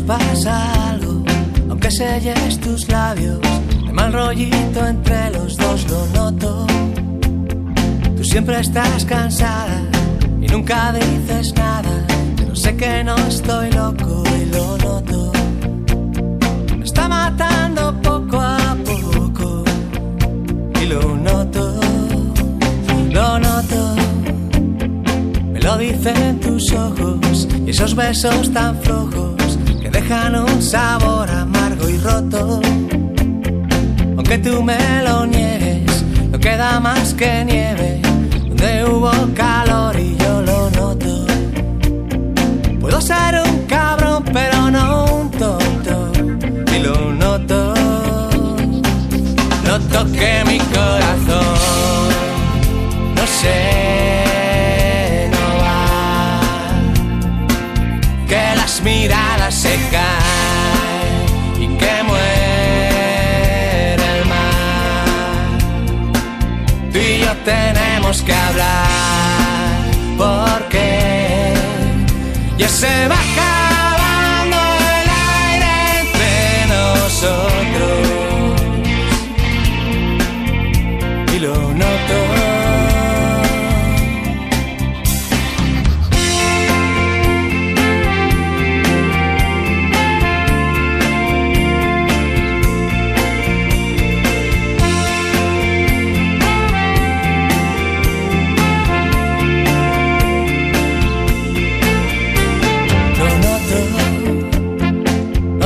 nos pasa algo, aunque selles tus labios, de mal rollito entre los dos lo noto. Tú siempre estás cansada y nunca dices nada, pero sé que no estoy loco y lo noto. Me está matando poco a poco y lo noto, lo noto. Me lo dicen tus ojos y esos besos tan flojos un sabor amargo y roto. Aunque tú me lo niegues, no queda más que nieve donde hubo calor y yo lo noto. Puedo ser un cabrón, pero no un tonto y lo noto. Noto que mi corazón no sé, no va. Que las miradas se caen que hablar porque ya se va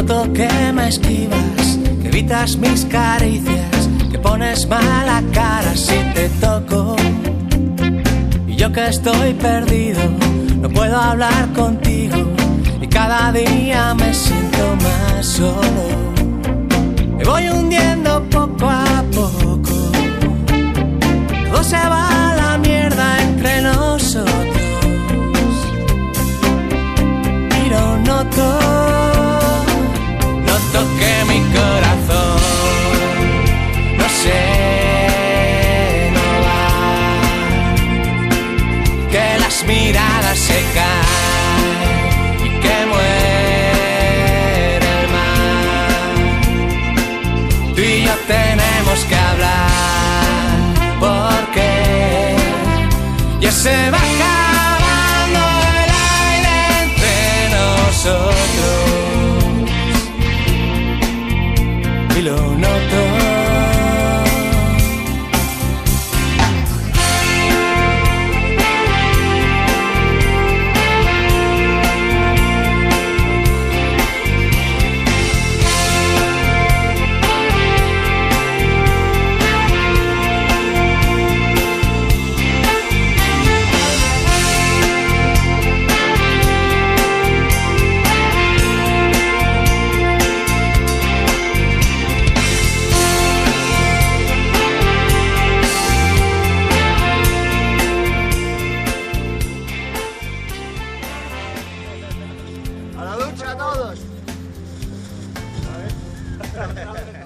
que me esquivas, que evitas mis caricias, que pones mala cara si te toco. Y yo que estoy perdido, no puedo hablar contigo, y cada día me siento lo noto. a todos.